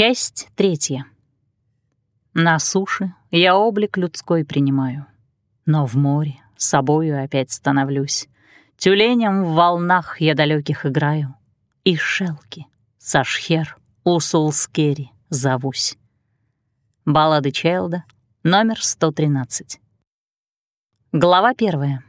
Часть третья. На суше я облик людской принимаю, но в море собою опять становлюсь. Тюленем в волнах я далеких играю, и шелки, сашхер, усулскери зовусь. Баллады Чайлда, номер 113. Глава первая.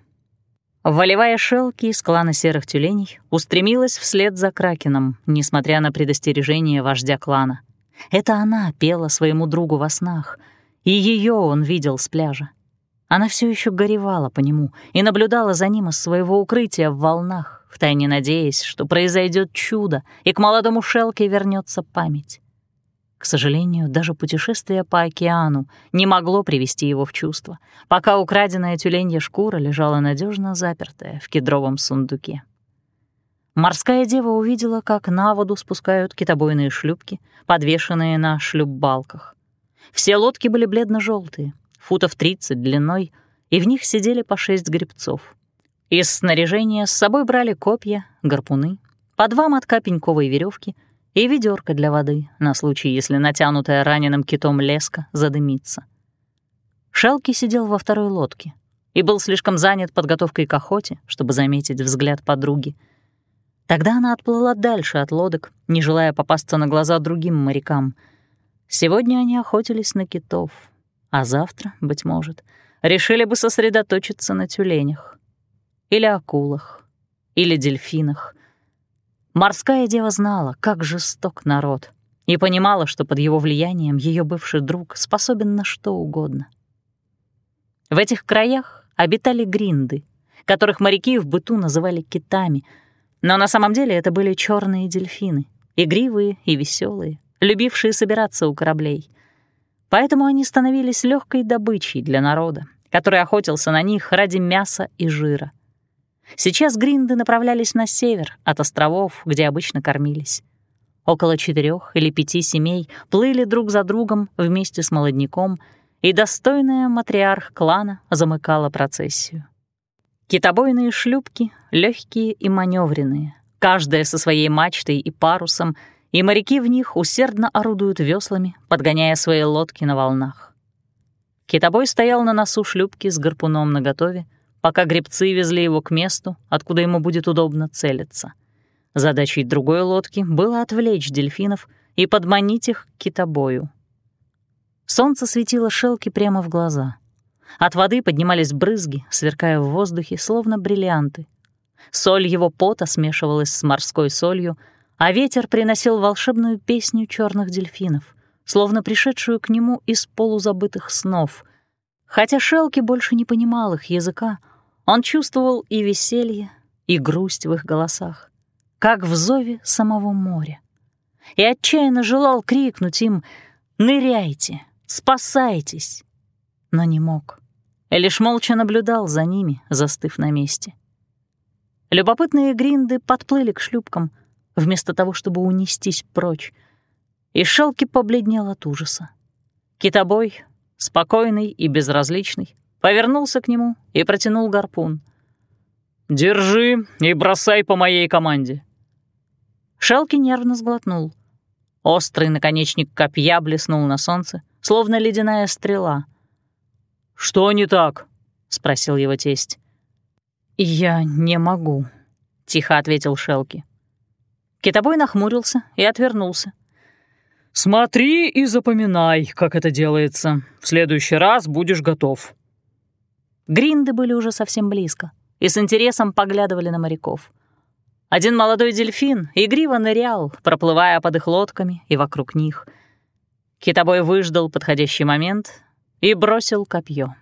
Волевая шелки из клана серых тюленей устремилась вслед за Кракеном, несмотря на предостережение вождя клана. Это она пела своему другу во снах, и ее он видел с пляжа. Она все еще горевала по нему и наблюдала за ним из своего укрытия в волнах, втайне надеясь, что произойдет чудо, и к молодому Шелке вернется память. К сожалению, даже путешествие по океану не могло привести его в чувство, пока украденная тюленья шкура лежала надежно запертая в кедровом сундуке. Морская дева увидела, как на воду спускают китобойные шлюпки, подвешенные на шлюпбалках. Все лодки были бледно желтые футов 30 длиной, и в них сидели по шесть гребцов. Из снаряжения с собой брали копья, гарпуны, по два мотка пеньковой веревки и ведерко для воды на случай, если натянутая раненым китом леска задымится. Шелки сидел во второй лодке и был слишком занят подготовкой к охоте, чтобы заметить взгляд подруги — Тогда она отплыла дальше от лодок, не желая попасться на глаза другим морякам. Сегодня они охотились на китов, а завтра, быть может, решили бы сосредоточиться на тюленях. Или акулах, или дельфинах. Морская дева знала, как жесток народ, и понимала, что под его влиянием ее бывший друг способен на что угодно. В этих краях обитали гринды, которых моряки в быту называли китами — но на самом деле это были черные дельфины, игривые и веселые, любившие собираться у кораблей. Поэтому они становились легкой добычей для народа, который охотился на них ради мяса и жира. Сейчас гринды направлялись на север от островов, где обычно кормились. Около четырех или пяти семей плыли друг за другом вместе с молодняком, и достойная матриарх клана замыкала процессию. Китобойные шлюпки, легкие и маневренные, каждая со своей мачтой и парусом, и моряки в них усердно орудуют веслами, подгоняя свои лодки на волнах. Китобой стоял на носу шлюпки с гарпуном наготове, пока гребцы везли его к месту, откуда ему будет удобно целиться. Задачей другой лодки было отвлечь дельфинов и подманить их к китобою. Солнце светило Шелки прямо в глаза — от воды поднимались брызги, сверкая в воздухе, словно бриллианты. Соль его пота смешивалась с морской солью, а ветер приносил волшебную песню черных дельфинов, словно пришедшую к нему из полузабытых снов. Хотя Шелки больше не понимал их языка, он чувствовал и веселье, и грусть в их голосах, как в зове самого моря. И отчаянно желал крикнуть им «Ныряйте! Спасайтесь!» Но не мог. И лишь молча наблюдал за ними, застыв на месте. Любопытные гринды подплыли к шлюпкам, вместо того, чтобы унестись прочь, и Шелки побледнел от ужаса. Китобой, спокойный и безразличный, повернулся к нему и протянул гарпун. «Держи и бросай по моей команде». Шелки нервно сглотнул. Острый наконечник копья блеснул на солнце, словно ледяная стрела — «Что не так?» — спросил его тесть. «Я не могу», — тихо ответил Шелки. Китобой нахмурился и отвернулся. «Смотри и запоминай, как это делается. В следующий раз будешь готов». Гринды были уже совсем близко и с интересом поглядывали на моряков. Один молодой дельфин игриво нырял, проплывая под их лодками и вокруг них. Китобой выждал подходящий момент и бросил копье.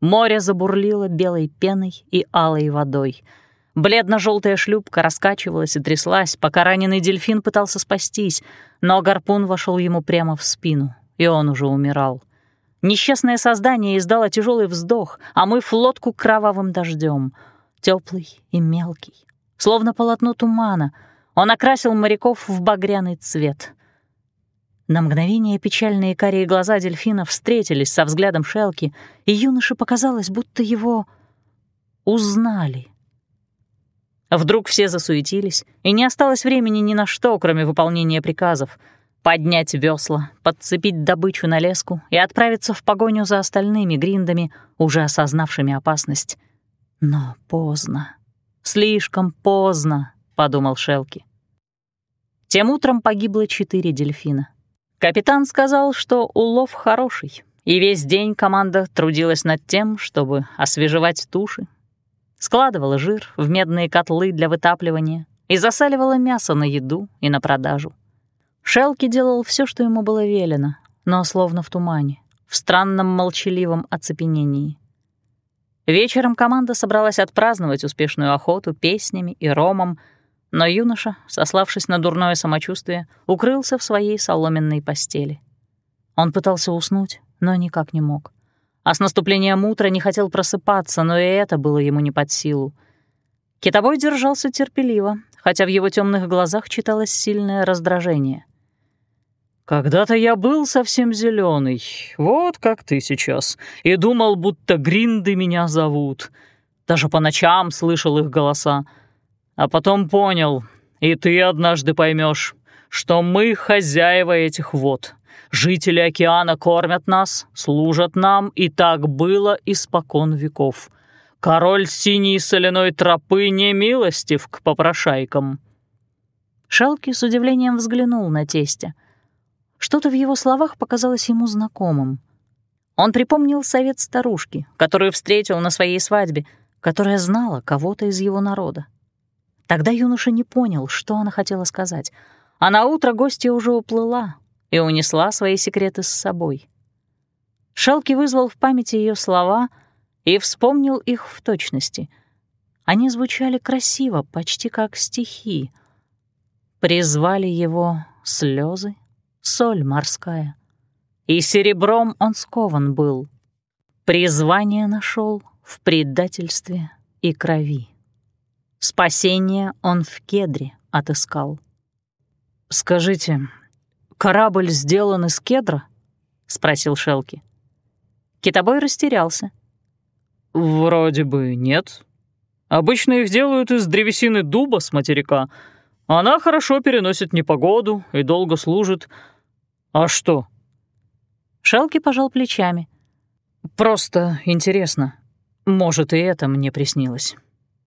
Море забурлило белой пеной и алой водой. Бледно-желтая шлюпка раскачивалась и тряслась, пока раненый дельфин пытался спастись, но гарпун вошел ему прямо в спину, и он уже умирал. Несчастное создание издало тяжелый вздох, омыв лодку кровавым дождем, теплый и мелкий, словно полотно тумана. Он окрасил моряков в багряный цвет. На мгновение печальные карие глаза дельфина встретились со взглядом Шелки, и юноше показалось, будто его узнали. Вдруг все засуетились, и не осталось времени ни на что, кроме выполнения приказов. поднять весла, подцепить добычу на леску и отправиться в погоню за остальными гриндами, уже осознавшими опасность. Но поздно. Слишком поздно, — подумал Шелки. Тем утром погибло четыре дельфина. Капитан сказал, что улов хороший, и весь день команда трудилась над тем, чтобы освежевать туши, складывала жир в медные котлы для вытапливания и засаливала мясо на еду и на продажу. Шелки делал все, что ему было велено, но словно в тумане, в странном молчаливом оцепенении. Вечером команда собралась отпраздновать успешную охоту песнями и ромом, но юноша, сославшись на дурное самочувствие, укрылся в своей соломенной постели. Он пытался уснуть, но никак не мог. А с наступлением утра не хотел просыпаться, но и это было ему не под силу. Китобой держался терпеливо, хотя в его темных глазах читалось сильное раздражение. «Когда-то я был совсем зеленый, вот как ты сейчас, и думал, будто гринды меня зовут. Даже по ночам слышал их голоса. А потом понял, и ты однажды поймешь, что мы хозяева этих вод. Жители океана кормят нас, служат нам, и так было испокон веков. Король синей соляной тропы не милостив к попрошайкам». Шалки с удивлением взглянул на тестя. Что-то в его словах показалось ему знакомым. Он припомнил совет старушки, которую встретил на своей свадьбе, которая знала кого-то из его народа. Тогда юноша не понял, что она хотела сказать, а на утро гостья уже уплыла и унесла свои секреты с собой. Шалки вызвал в памяти ее слова и вспомнил их в точности. Они звучали красиво, почти как стихи. Призвали его слезы, соль морская. И серебром он скован был. Призвание нашел в предательстве и крови. Спасение он в кедре отыскал. «Скажите, корабль сделан из кедра?» — спросил Шелки. Китобой растерялся. «Вроде бы нет. Обычно их делают из древесины дуба с материка. Она хорошо переносит непогоду и долго служит. А что?» Шелки пожал плечами. «Просто интересно. Может, и это мне приснилось».